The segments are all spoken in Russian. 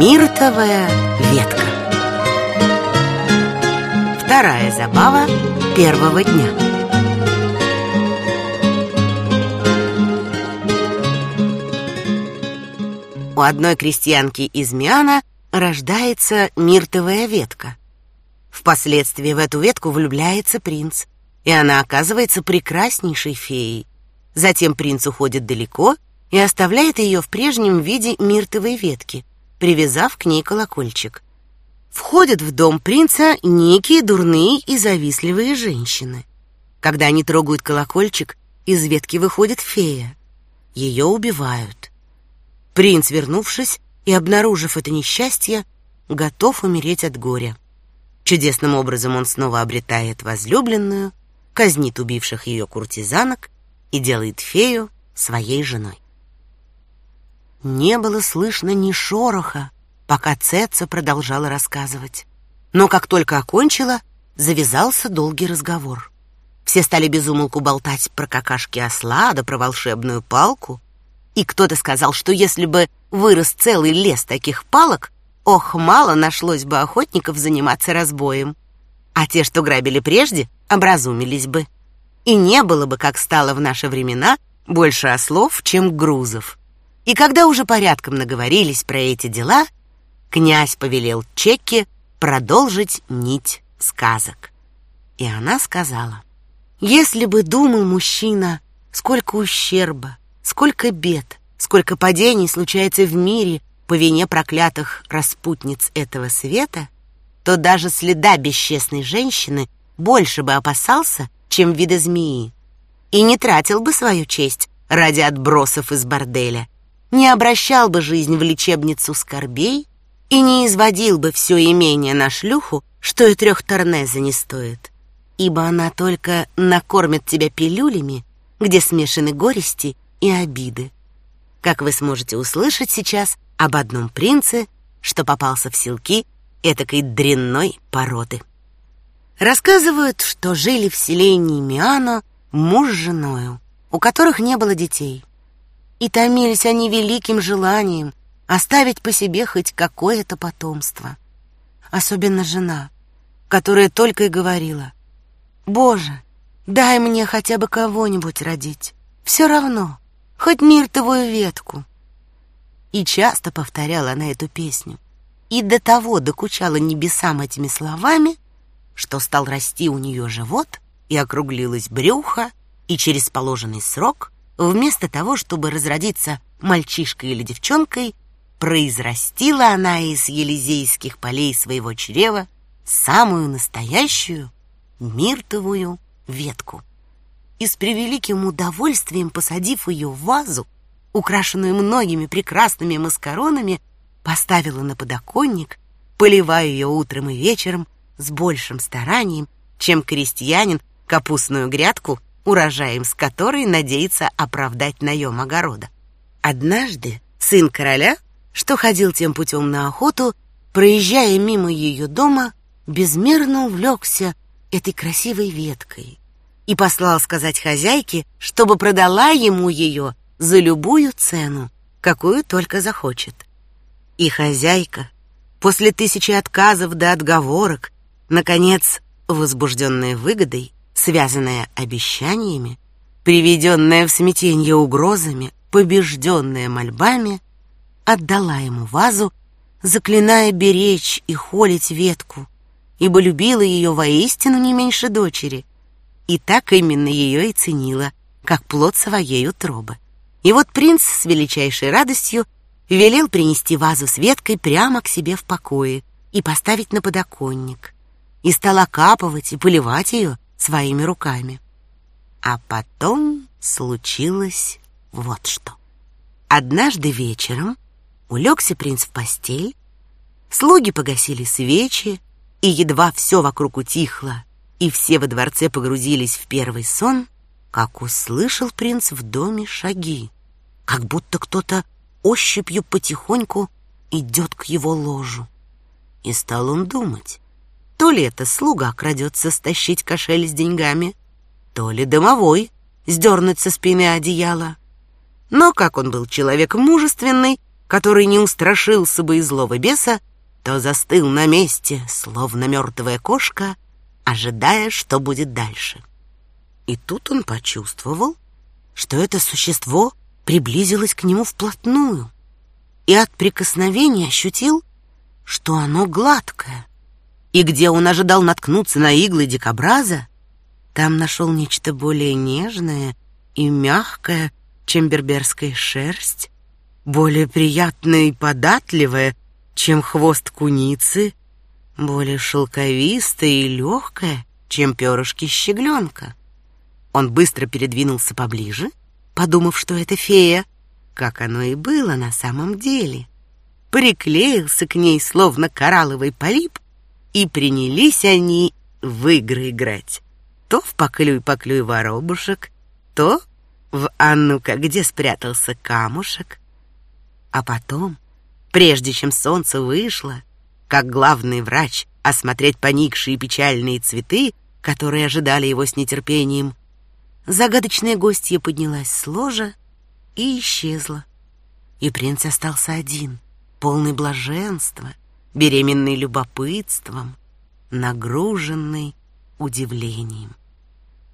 Миртовая ветка Вторая забава первого дня У одной крестьянки из Миана рождается миртовая ветка. Впоследствии в эту ветку влюбляется принц, и она оказывается прекраснейшей феей. Затем принц уходит далеко и оставляет ее в прежнем виде миртовой ветки, привязав к ней колокольчик. Входят в дом принца некие дурные и завистливые женщины. Когда они трогают колокольчик, из ветки выходит фея. Ее убивают. Принц, вернувшись и обнаружив это несчастье, готов умереть от горя. Чудесным образом он снова обретает возлюбленную, казнит убивших ее куртизанок и делает фею своей женой. Не было слышно ни шороха, пока Цеца продолжала рассказывать. Но как только окончила, завязался долгий разговор. Все стали безумолку болтать про какашки осла, да про волшебную палку. И кто-то сказал, что если бы вырос целый лес таких палок, ох, мало нашлось бы охотников заниматься разбоем. А те, что грабили прежде, образумились бы. И не было бы, как стало в наши времена, больше ослов, чем грузов. И когда уже порядком наговорились про эти дела, князь повелел Чекке продолжить нить сказок. И она сказала: "Если бы думал мужчина, сколько ущерба, сколько бед, сколько падений случается в мире по вине проклятых распутниц этого света, то даже следа бесчестной женщины больше бы опасался, чем вида змеи, и не тратил бы свою честь ради отбросов из борделя, не обращал бы жизнь в лечебницу скорбей и не изводил бы все имение на шлюху, что и трех торнеза не стоит, ибо она только накормит тебя пилюлями, где смешаны горести и обиды. Как вы сможете услышать сейчас об одном принце, что попался в селки этакой дрянной породы. Рассказывают, что жили в селении Миано муж с женою, у которых не было детей. И томились они великим желанием оставить по себе хоть какое-то потомство. Особенно жена, которая только и говорила: "Боже, дай мне хотя бы кого-нибудь родить. Все равно, хоть миртовую ветку". И часто повторяла она эту песню. И до того докучала небесам этими словами, что стал расти у нее живот и округлилось брюхо, и через положенный срок, вместо того, чтобы разродиться мальчишкой или девчонкой, произрастила она из елизейских полей своего чрева самую настоящую миртовую ветку. И с превеликим удовольствием, посадив ее в вазу, украшенную многими прекрасными маскаронами, поставила на подоконник, поливая ее утром и вечером с большим старанием, чем крестьянин капустную грядку, урожаем с которой надеется оправдать наем огорода. Однажды сын короля, что ходил тем путем на охоту, проезжая мимо ее дома, безмерно увлекся этой красивой веткой и послал сказать хозяйке, чтобы продала ему ее за любую цену, какую только захочет. И хозяйка, после тысячи отказов да отговорок, Наконец, возбужденная выгодой, связанная обещаниями, приведенная в смятение угрозами, побежденная мольбами, отдала ему вазу, заклиная беречь и холить ветку, ибо любила ее воистину не меньше дочери, и так именно ее и ценила, как плод своей утробы. И вот принц с величайшей радостью велел принести вазу с веткой прямо к себе в покое и поставить на подоконник и стал окапывать и поливать ее своими руками. А потом случилось вот что. Однажды вечером улегся принц в постель, слуги погасили свечи, и едва все вокруг утихло, и все во дворце погрузились в первый сон, как услышал принц в доме шаги, как будто кто-то ощупью потихоньку идет к его ложу. И стал он думать, то ли это слуга крадется стащить кошель с деньгами, то ли домовой сдернуть со спины одеяло. Но как он был человек мужественный, который не устрашился бы и злого беса, то застыл на месте, словно мертвая кошка, ожидая, что будет дальше. И тут он почувствовал, что это существо приблизилось к нему вплотную, и от прикосновения ощутил, что оно гладкое. И где он ожидал наткнуться на иглы дикобраза, там нашел нечто более нежное и мягкое, чем берберская шерсть, более приятное и податливое, чем хвост куницы, более шелковистое и легкое, чем перышки щегленка. Он быстро передвинулся поближе, подумав, что это фея, как оно и было на самом деле. Приклеился к ней, словно коралловый полип, и принялись они в игры играть. То в поклюй-поклюй воробушек, то в «А где спрятался камушек?» А потом, прежде чем солнце вышло, как главный врач осмотреть поникшие печальные цветы, которые ожидали его с нетерпением, загадочная гостья поднялась с ложа и исчезла. И принц остался один, полный блаженства, беременный любопытством, нагруженный удивлением.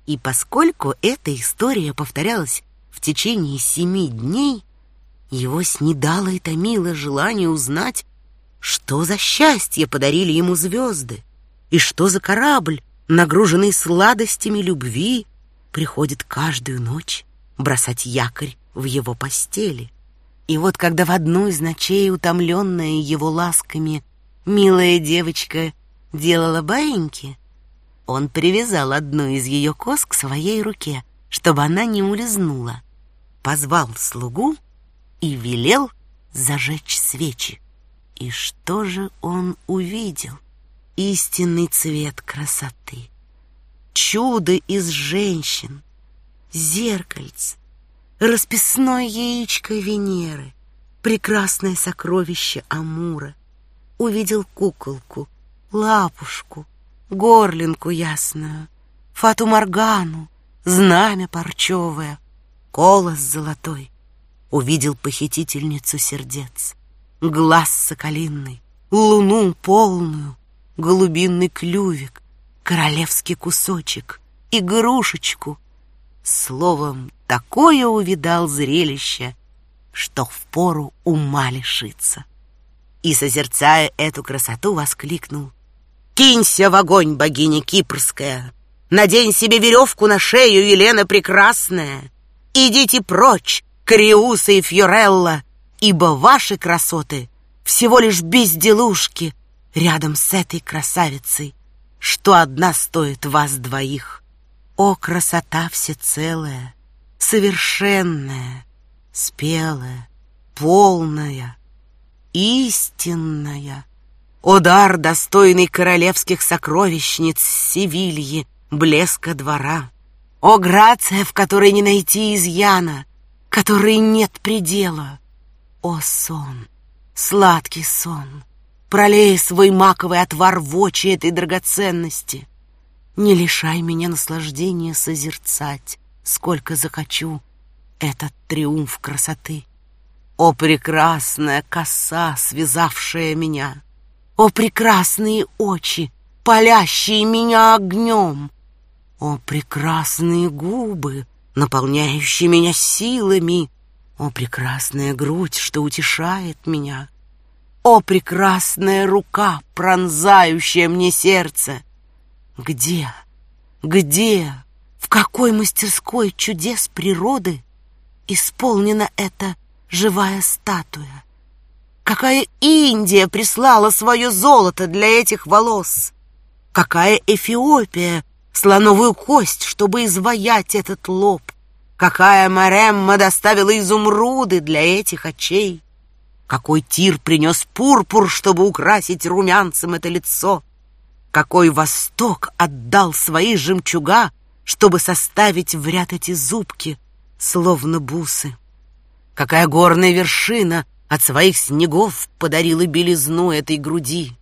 И поскольку эта история повторялась в течение семи дней, его снедало и томило желание узнать, что за счастье подарили ему звезды, и что за корабль, нагруженный сладостями любви, приходит каждую ночь бросать якорь в его постели. И вот когда в одну из ночей, утомленная его ласками, милая девочка делала баиньки, он привязал одну из ее кос к своей руке, чтобы она не улизнула, позвал слугу и велел зажечь свечи. И что же он увидел? Истинный цвет красоты. Чудо из женщин, зеркальц, расписное яичко Венеры, прекрасное сокровище Амура. Увидел куколку, лапушку, горлинку ясную, фату Моргану, знамя парчевое, колос золотой. Увидел похитительницу сердец, глаз соколиный, луну полную, голубинный клювик, королевский кусочек, игрушечку. Словом, такое увидал зрелище, что впору ума лишиться. И, созерцая эту красоту, воскликнул Кинься в огонь, богиня Кипрская! Надень себе веревку на шею, Елена Прекрасная! Идите прочь, Кариуса и Фьорелла, ибо ваши красоты всего лишь безделушки рядом с этой красавицей, что одна стоит вас двоих. О, красота всецелая, совершенная, спелая, полная, истинная — Удар, достойный королевских сокровищниц Севильи, блеска двора. О, грация, в которой не найти изъяна, которой нет предела. О, сон, сладкий сон, пролей свой маковый отвар в очи этой драгоценности. Не лишай меня наслаждения созерцать, сколько захочу, этот триумф красоты. О, прекрасная коса, связавшая меня! О, прекрасные очи, палящие меня огнем! О, прекрасные губы, наполняющие меня силами! О, прекрасная грудь, что утешает меня! О, прекрасная рука, пронзающая мне сердце! Где, где, в какой мастерской чудес природы исполнена эта живая статуя? Какая Индия прислала свое золото для этих волос? Какая Эфиопия слоновую кость, чтобы изваять этот лоб? Какая Маремма доставила изумруды для этих очей? Какой тир принес пурпур, чтобы украсить румянцем это лицо? Какой восток отдал свои жемчуга, чтобы составить в ряд эти зубки, словно бусы? Какая горная вершина от своих снегов подарила белизну этой груди.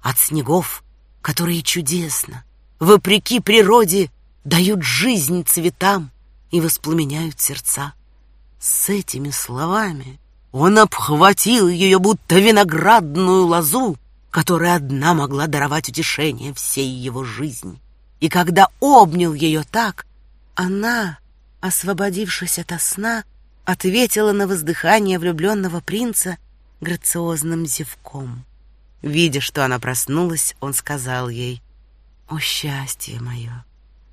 От снегов, которые чудесно, вопреки природе, дают жизнь цветам и воспламеняют сердца. С этими словами Он обхватил ее, будто виноградную лозу, которая одна могла даровать утешение всей его жизни. И когда обнял ее так, она, освободившись от сна, ответила на воздыхание влюбленного принца грациозным зевком. Видя, что она проснулась, он сказал ей, «О, счастье мое!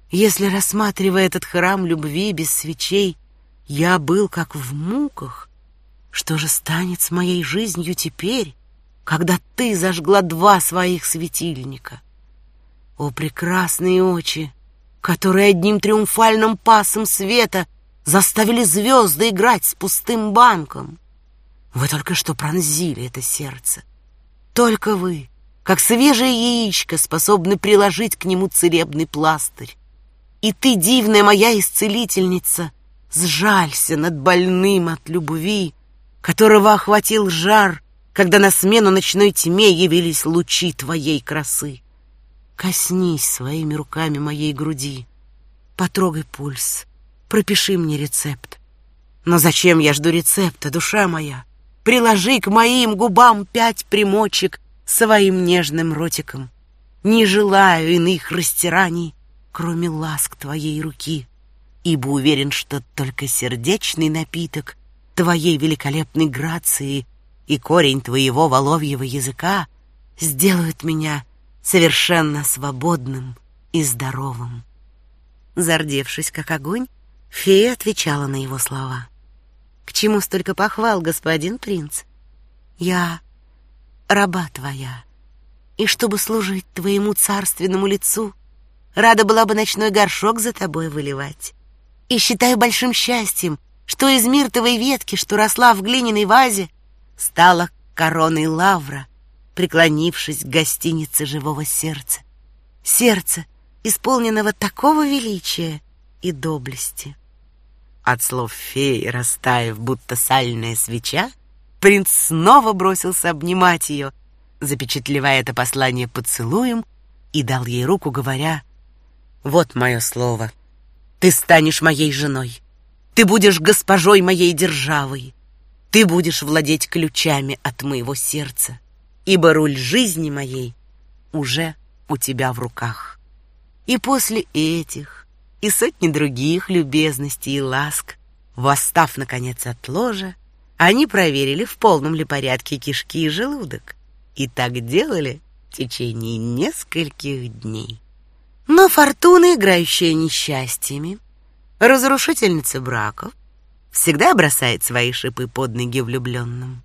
Если, рассматривая этот храм любви без свечей, я был как в муках, что же станет с моей жизнью теперь, когда ты зажгла два своих светильника? О, прекрасные очи, которые одним триумфальным пасом света заставили звезды играть с пустым банком! Вы только что пронзили это сердце. Только вы, как свежее яичко, способны приложить к нему целебный пластырь. И ты, дивная моя исцелительница, сжалься над больным от любви, которого охватил жар, когда на смену ночной тьме явились лучи твоей красы. Коснись своими руками моей груди, потрогай пульс, пропиши мне рецепт. Но зачем я жду рецепта, душа моя? Приложи к моим губам пять примочек своим нежным ротиком. Не желаю иных растираний, кроме ласк твоей руки, ибо уверен, что только сердечный напиток твоей великолепной грации и корень твоего воловьего языка сделают меня совершенно свободным и здоровым. Зардевшись как огонь, фея отвечала на его слова. К чему столько похвал, господин принц? Я раба твоя, и чтобы служить твоему царственному лицу, рада была бы ночной горшок за тобой выливать. И считаю большим счастьем, что из миртовой ветки, что росла в глиняной вазе, стала короной лавра, преклонившись к гостинице живого сердца. Сердце, исполненного такого величия и доблести. От слов феи, растаяв, будто сальная свеча, принц снова бросился обнимать ее, запечатлевая это послание поцелуем, и дал ей руку, говоря, «Вот мое слово. Ты станешь моей женой. Ты будешь госпожой моей державы. Ты будешь владеть ключами от моего сердца, ибо руль жизни моей уже у тебя в руках». И после этих и сотни других любезностей и ласк. Восстав, наконец, от ложа, они проверили, в полном ли порядке кишки и желудок. И так делали в течение нескольких дней. Но фортуна, играющая несчастьями, разрушительница браков, всегда бросает свои шипы под ноги влюбленным.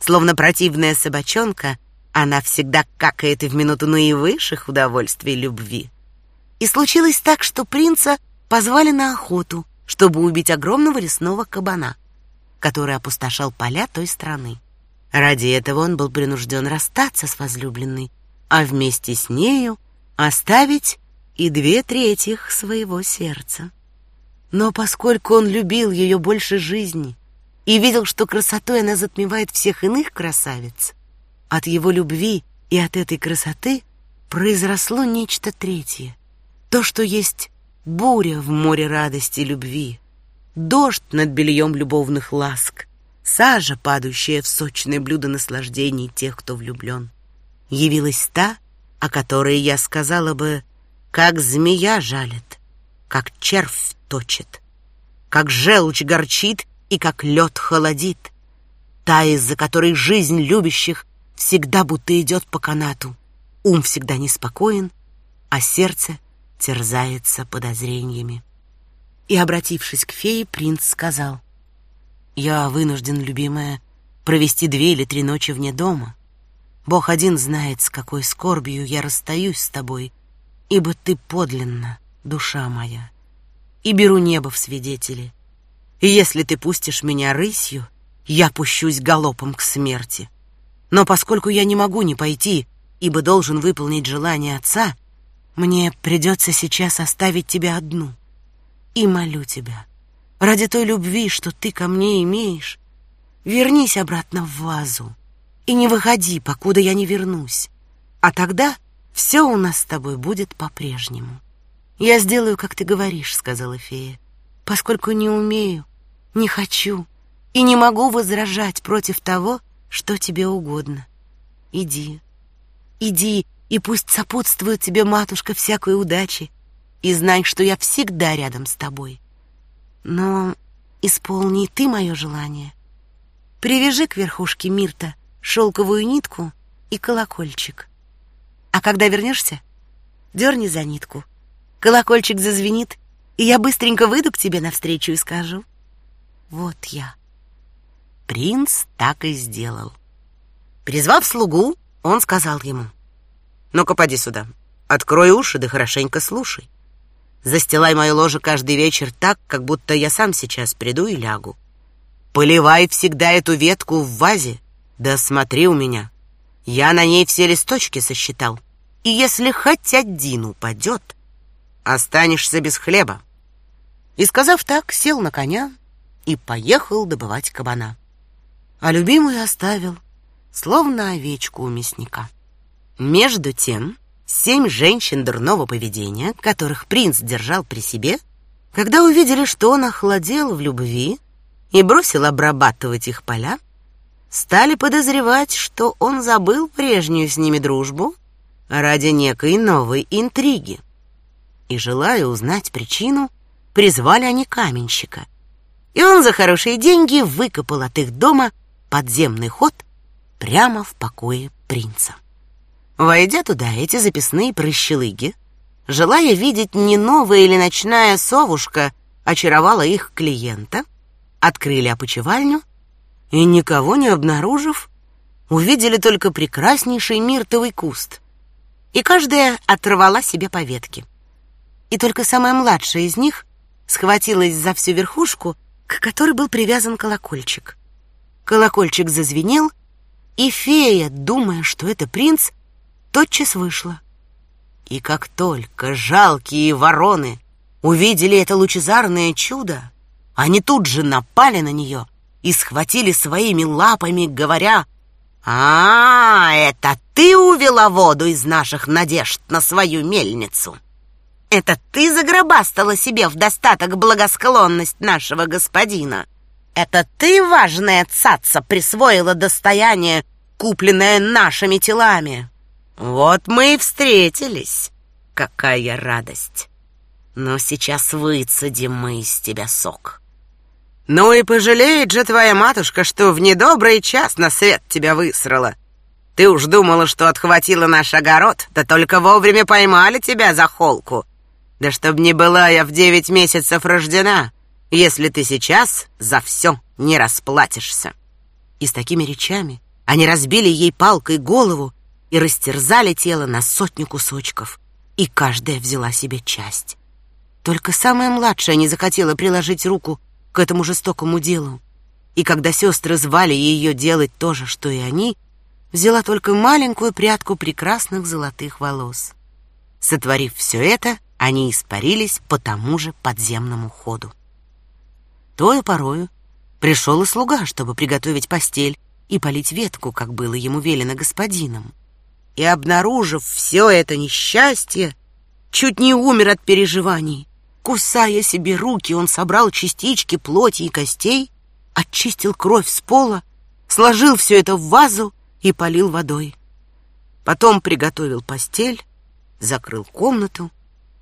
Словно противная собачонка, она всегда какает и в минуту наивысших удовольствий любви. И случилось так, что принца позвали на охоту, чтобы убить огромного лесного кабана, который опустошал поля той страны. Ради этого он был принужден расстаться с возлюбленной, а вместе с нею оставить и две трети своего сердца. Но поскольку он любил ее больше жизни и видел, что красотой она затмевает всех иных красавиц, от его любви и от этой красоты произросло нечто третье — то, что есть буря в море радости и любви, дождь над бельем любовных ласк, сажа, падающая в сочное блюдо наслаждений тех, кто влюблен. Явилась та, о которой я сказала бы, как змея жалит, как червь точит, как желчь горчит и как лед холодит, та, из-за которой жизнь любящих всегда будто идет по канату, ум всегда неспокоен, а сердце терзается подозрениями. И, обратившись к фее, принц сказал, «Я вынужден, любимая, провести две или три ночи вне дома. Бог один знает, с какой скорбью я расстаюсь с тобой, ибо ты подлинна, душа моя, и беру небо в свидетели. И если ты пустишь меня рысью, я пущусь галопом к смерти. Но поскольку я не могу не пойти, ибо должен выполнить желание отца, мне придется сейчас оставить тебя одну. И молю тебя, ради той любви, что ты ко мне имеешь, вернись обратно в вазу и не выходи, покуда я не вернусь. А тогда все у нас с тобой будет по-прежнему. Я сделаю, как ты говоришь, сказала фея, поскольку не умею, не хочу и не могу возражать против того, что тебе угодно. Иди, иди, и пусть сопутствует тебе, матушка, всякой удачи, и знай, что я всегда рядом с тобой. Но исполни ты мое желание. Привяжи к верхушке мирта шелковую нитку и колокольчик. А когда вернешься, дерни за нитку. Колокольчик зазвенит, и я быстренько выйду к тебе навстречу и скажу «Вот я». Принц так и сделал. Призвав слугу, он сказал ему «Ну-ка, поди сюда, открой уши да хорошенько слушай. Застилай мое ложе каждый вечер так, как будто я сам сейчас приду и лягу. Поливай всегда эту ветку в вазе, да смотри у меня. Я на ней все листочки сосчитал, и если хоть один упадет, останешься без хлеба». И, сказав так, сел на коня и поехал добывать кабана а любимую оставил, словно овечку у мясника. Между тем, семь женщин дурного поведения, которых принц держал при себе, когда увидели, что он охладел в любви и бросил обрабатывать их поля, стали подозревать, что он забыл прежнюю с ними дружбу ради некой новой интриги. И, желая узнать причину, призвали они каменщика. И он за хорошие деньги выкопал от их дома подземный ход прямо в покое принца. Войдя туда, эти записные прыщелыги, желая видеть не новая или ночная совушка, очаровала их клиента, открыли опочивальню и, никого не обнаружив, увидели только прекраснейший миртовый куст. И каждая оторвала себе по ветке. И только самая младшая из них схватилась за всю верхушку, к которой был привязан колокольчик. Колокольчик зазвенел, и фея, думая, что это принц, тотчас вышла. И как только жалкие вороны увидели это лучезарное чудо, они тут же напали на нее и схватили своими лапами, говоря, «А, это ты увела воду из наших надежд на свою мельницу! Это ты загробастала себе в достаток благосклонность нашего господина!» Это ты, важная цаца, присвоила достояние, купленное нашими телами. Вот мы и встретились. Какая радость! Но сейчас выцедим мы из тебя сок. Ну и пожалеет же твоя матушка, что в недобрый час на свет тебя высрала. Ты уж думала, что отхватила наш огород, да только вовремя поймали тебя за холку. Да чтоб не была я в девять месяцев рождена, если ты сейчас за все не расплатишься. И с такими речами они разбили ей палкой голову и растерзали тело на сотню кусочков, и каждая взяла себе часть. Только самая младшая не захотела приложить руку к этому жестокому делу. И когда сестры звали ее делать то же, что и они, взяла только маленькую прядку прекрасных золотых волос. Сотворив все это, они испарились по тому же подземному ходу. Тою порою пришел и слуга, чтобы приготовить постель и полить ветку, как было ему велено господином. И, обнаружив все это несчастье, чуть не умер от переживаний. Кусая себе руки, он собрал частички плоти и костей, очистил кровь с пола, сложил все это в вазу и полил водой. Потом приготовил постель, закрыл комнату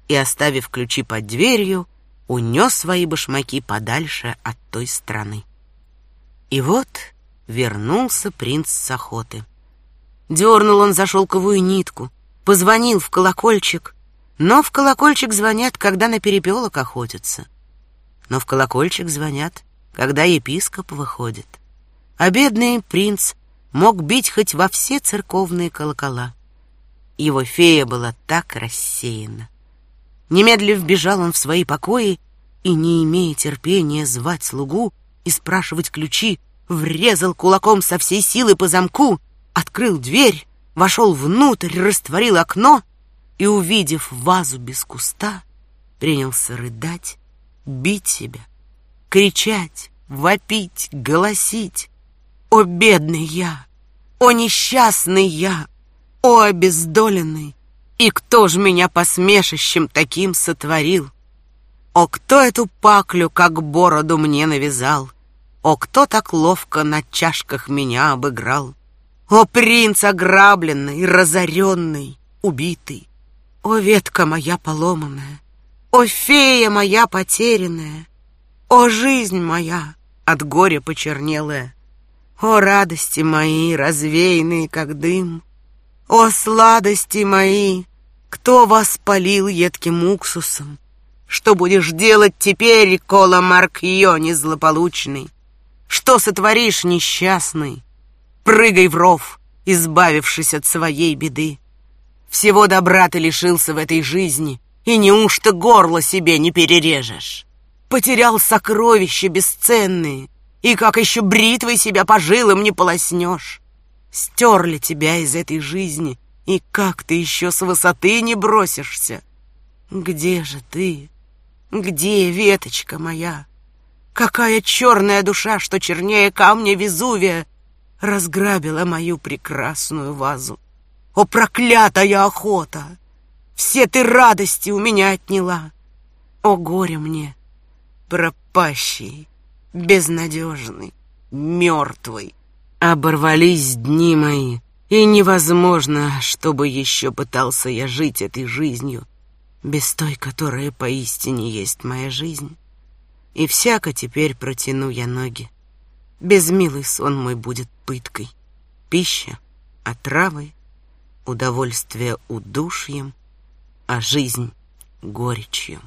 и, оставив ключи под дверью, унес свои башмаки подальше от той страны. И вот вернулся принц с охоты. Дернул он за шелковую нитку, позвонил в колокольчик, но в колокольчик звонят, когда на перепелок охотятся. Но в колокольчик звонят, когда епископ выходит. А бедный принц мог бить хоть во все церковные колокола. Его фея была так рассеяна. Немедленно вбежал он в свои покои и, не имея терпения звать слугу и спрашивать ключи, врезал кулаком со всей силы по замку, открыл дверь, вошел внутрь, растворил окно и, увидев вазу без куста, принялся рыдать, бить себя, кричать, вопить, голосить. «О, бедный я! О, несчастный я! О, обездоленный! И кто ж меня посмешищем таким сотворил? О, кто эту паклю, как бороду, мне навязал? О, кто так ловко на чашках меня обыграл? О, принц ограбленный, разоренный, убитый! О, ветка моя поломанная! О, фея моя потерянная! О, жизнь моя, от горя почернелая! О, радости мои, развеянные, как дым! О, сладости мои! Кто вас полил едким уксусом? Что будешь делать теперь, Кола Маркьони злополучный? Что сотворишь, несчастный? Прыгай в ров, избавившись от своей беды. Всего добра ты лишился в этой жизни, и неужто горло себе не перережешь? Потерял сокровища бесценные, и как еще бритвой себя по жилам не полоснешь. Стерли тебя из этой жизни, и как ты еще с высоты не бросишься? Где же ты? Где веточка моя? Какая черная душа, что чернее камня Везувия, разграбила мою прекрасную вазу. О, проклятая охота! Все ты радости у меня отняла. О, горе мне, пропащий, безнадежный, мертвый. Оборвались дни мои, и невозможно, чтобы еще пытался я жить этой жизнью, без той, которая поистине есть моя жизнь. И всяко теперь протяну я ноги. Безмилый сон мой будет пыткой, пища отравой, удовольствие удушьем, а жизнь горечью.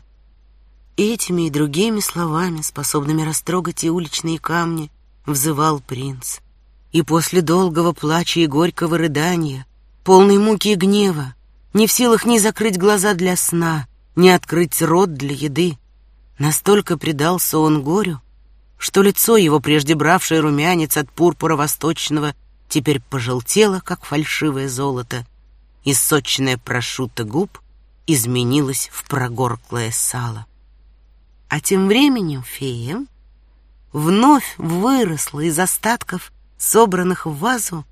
Этими и другими словами, способными растрогать и уличные камни, взывал принц. И после долгого плача и горького рыдания, полной муки и гнева, не в силах ни закрыть глаза для сна, ни открыть рот для еды, настолько предался он горю, что лицо его, прежде бравшее румянец от пурпура восточного, теперь пожелтело, как фальшивое золото, и сочная прошута губ изменилась в прогорклое сало. А тем временем фея вновь выросла из остатков, собранных в вазу,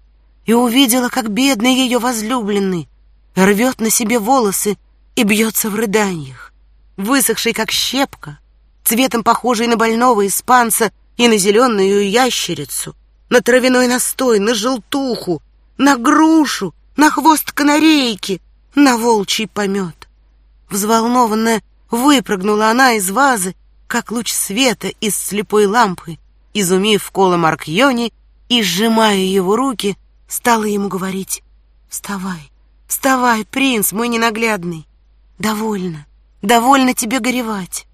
и увидела, как бедный ее возлюбленный рвет на себе волосы и бьется в рыданиях, высохший, как щепка, цветом похожий на больного испанца и на зеленую ящерицу, на травяной настой, на желтуху, на грушу, на хвост канарейки, на волчий помет. Взволнованная выпрыгнула она из вазы, как луч света из слепой лампы, изумив Кола Маркьони и, сжимая его руки, стала ему говорить «Вставай, вставай, принц мой ненаглядный! Довольно, довольно тебе горевать!»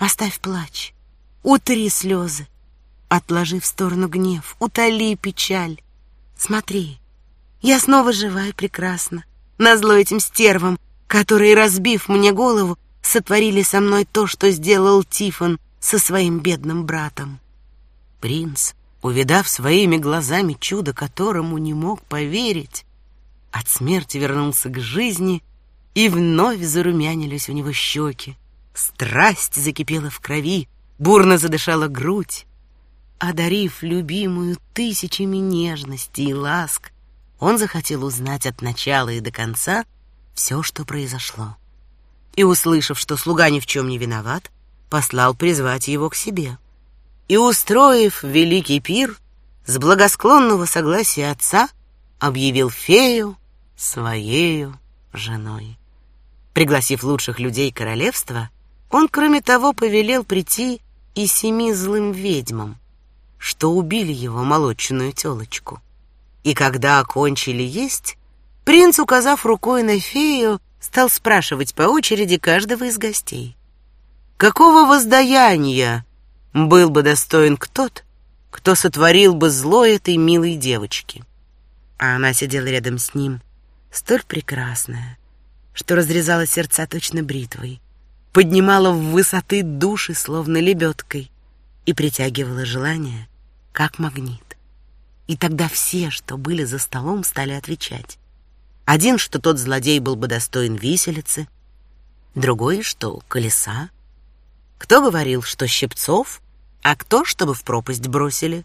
Оставь плач, утри слезы, отложи в сторону гнев, утоли печаль. Смотри, я снова жива и прекрасна, назло этим стервам, которые, разбив мне голову, сотворили со мной то, что сделал Тифон со своим бедным братом. Принц, увидав своими глазами чудо, которому не мог поверить, от смерти вернулся к жизни, и вновь зарумянились у него щеки. Страсть закипела в крови, бурно задышала грудь. Одарив любимую тысячами нежности и ласк, он захотел узнать от начала и до конца все, что произошло. И, услышав, что слуга ни в чем не виноват, послал призвать его к себе. И, устроив великий пир, с благосклонного согласия отца объявил фею своею женой. Пригласив лучших людей королевства, он, кроме того, повелел прийти и семи злым ведьмам, что убили его молочную телочку. И когда окончили есть, принц, указав рукой на фею, стал спрашивать по очереди каждого из гостей. Какого воздаяния был бы достоин тот, кто сотворил бы зло этой милой девочки? А она сидела рядом с ним, столь прекрасная, что разрезала сердца точно бритвой поднимала в высоты души, словно лебедкой, и притягивала желание, как магнит. И тогда все, что были за столом, стали отвечать. Один, что тот злодей был бы достоин виселицы, другой, что колеса. Кто говорил, что щипцов, а кто, чтобы в пропасть бросили.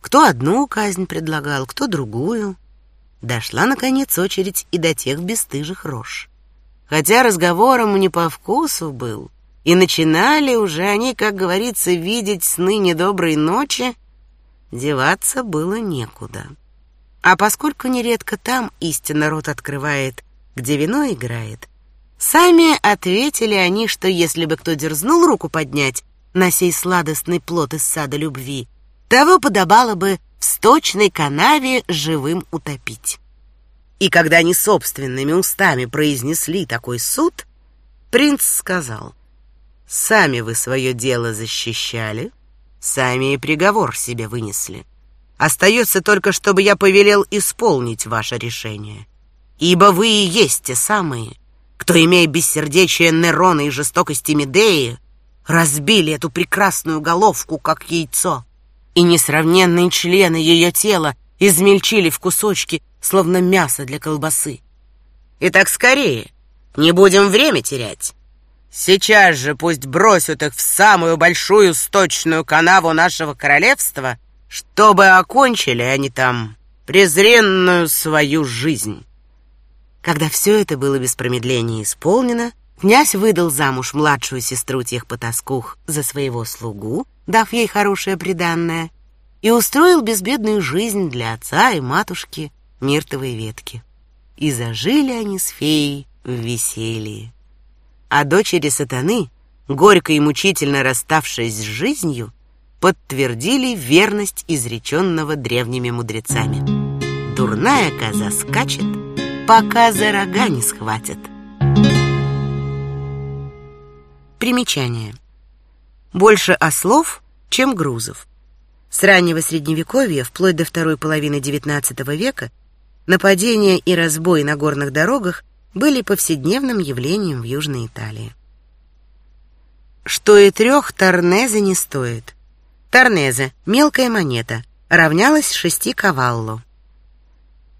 Кто одну казнь предлагал, кто другую. Дошла, наконец, очередь и до тех бесстыжих рож хотя разговор не по вкусу был, и начинали уже они, как говорится, видеть сны недоброй ночи, деваться было некуда. А поскольку нередко там истинно рот открывает, где вино играет, сами ответили они, что если бы кто дерзнул руку поднять на сей сладостный плод из сада любви, того подобало бы в сточной канаве живым утопить. И когда они собственными устами произнесли такой суд, принц сказал, «Сами вы свое дело защищали, сами и приговор себе вынесли. Остается только, чтобы я повелел исполнить ваше решение. Ибо вы и есть те самые, кто, имея бессердечие Нерона и жестокости Медеи, разбили эту прекрасную головку, как яйцо, и несравненные члены ее тела измельчили в кусочки, словно мясо для колбасы. Итак, скорее, не будем время терять. Сейчас же пусть бросят их в самую большую сточную канаву нашего королевства, чтобы окончили они там презренную свою жизнь. Когда все это было без промедления исполнено, князь выдал замуж младшую сестру тех потаскух за своего слугу, дав ей хорошее приданное, и устроил безбедную жизнь для отца и матушки миртовой ветки. И зажили они с феей в веселье. А дочери сатаны, горько и мучительно расставшись с жизнью, подтвердили верность изреченного древними мудрецами. Дурная коза скачет, пока за рога не схватят. Примечание. Больше ослов, чем грузов. С раннего Средневековья, вплоть до второй половины XIX века, нападения и разбой на горных дорогах были повседневным явлением в Южной Италии. Что и трех торнезе не стоит. Торнезе — мелкая монета, равнялась шести каваллу.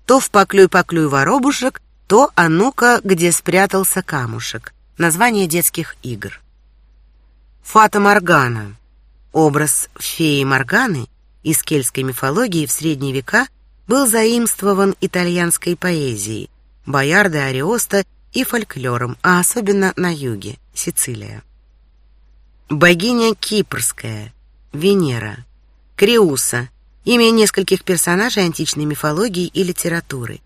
То в поклюй-поклюй воробушек, то а ну-ка, где спрятался камушек. Название детских игр. Фата Моргана. Образ феи Морганы из кельтской мифологии в средние века был заимствован итальянской поэзией, Боярдо Ариоста и фольклором, а особенно на юге, Сицилия. Богиня Кипрская, Венера, Криуса, имя нескольких персонажей античной мифологии и литературы.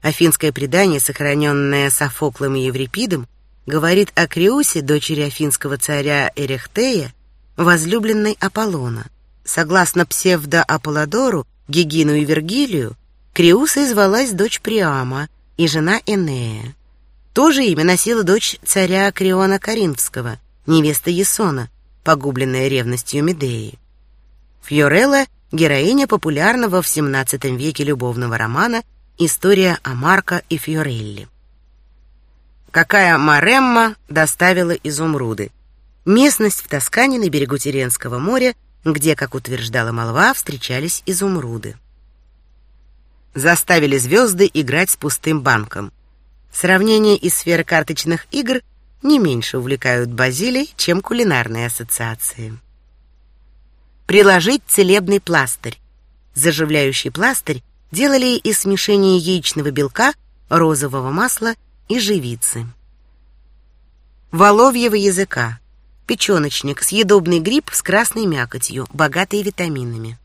Афинское предание, сохраненное Софоклом и Еврипидом, говорит о Криусе, дочери афинского царя Эрехтея, возлюбленной Аполлона. Согласно псевдо-Аполлодору, Гигину и Вергилию, Криуса звалась дочь Приама и жена Энея. То же имя носила дочь царя Криона Каринфского, невеста Есона, погубленная ревностью Медеи. Фьорелла — героиня популярного в XVII веке любовного романа «История о Марко и Фьорелли». Какая Маремма доставила изумруды? Местность в Тоскане на берегу Теренского моря, где, как утверждала молва, встречались изумруды. Заставили звезды играть с пустым банком. Сравнения из сферы карточных игр не меньше увлекают Базилий, чем кулинарные ассоциации. Приложить целебный пластырь. Заживляющий пластырь делали из смешения яичного белка, розового масла и живицы. Воловьего языка. Печёночник, съедобный гриб с красной мякотью, богатый витаминами.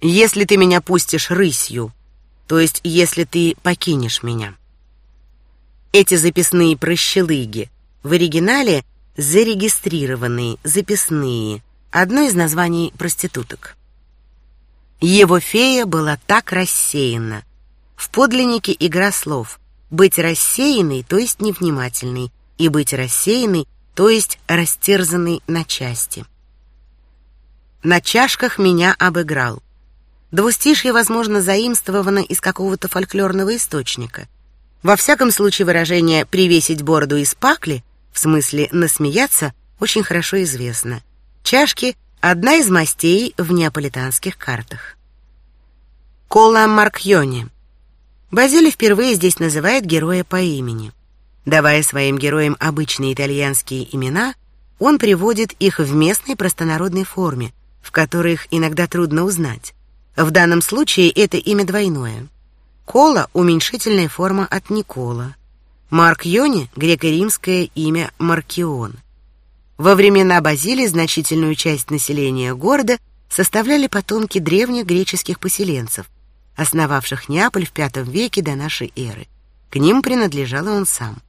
Если ты меня пустишь рысью, то есть если ты покинешь меня. Эти записные прощелыги в оригинале зарегистрированные записные, одно из названий проституток. Его фея была так рассеяна. В подлиннике игра слов быть рассеянной, то есть невнимательной, и быть рассеянной, то есть растерзанной на части. На чашках меня обыграл. Двустишье, возможно, заимствовано из какого-то фольклорного источника. Во всяком случае, выражение «привесить бороду из пакли» в смысле «насмеяться» очень хорошо известно. Чашки — одна из мастей в неаполитанских картах. Кола Маркьоне. Базили впервые здесь называет героя по имени. Давая своим героям обычные итальянские имена, он приводит их в местной простонародной форме, в которой их иногда трудно узнать. В данном случае это имя двойное. Кола — уменьшительная форма от Никола. Марк Йони — греко-римское имя Маркион. Во времена Базилии значительную часть населения города составляли потомки древних греческих поселенцев, основавших Неаполь в V веке до нашей эры. К ним принадлежал и он сам.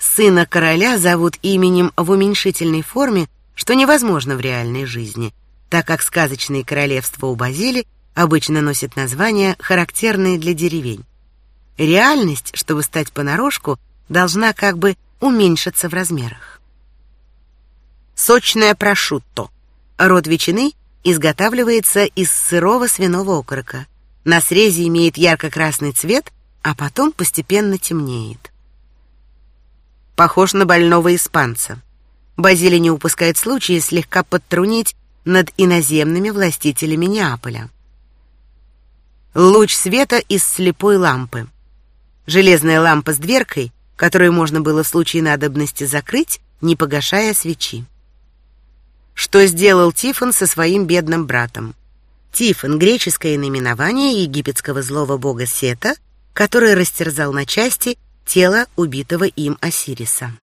Сына короля зовут именем в уменьшительной форме, что невозможно в реальной жизни, так как сказочные королевства у Базили обычно носят названия, характерные для деревень. Реальность, чтобы стать понарошку, должна как бы уменьшиться в размерах. Сочное прошутто. Род ветчины изготавливается из сырого свиного окорока. На срезе имеет ярко-красный цвет, а потом постепенно темнеет. Похож на больного испанца. Базили не упускает случая слегка подтрунить над иноземными властителями Неаполя. Луч света из слепой лампы. Железная лампа с дверкой, которую можно было в случае надобности закрыть, не погашая свечи. Что сделал Тифон со своим бедным братом? Тифон — греческое наименование египетского злого бога Сета, который растерзал на части тело убитого им Осириса.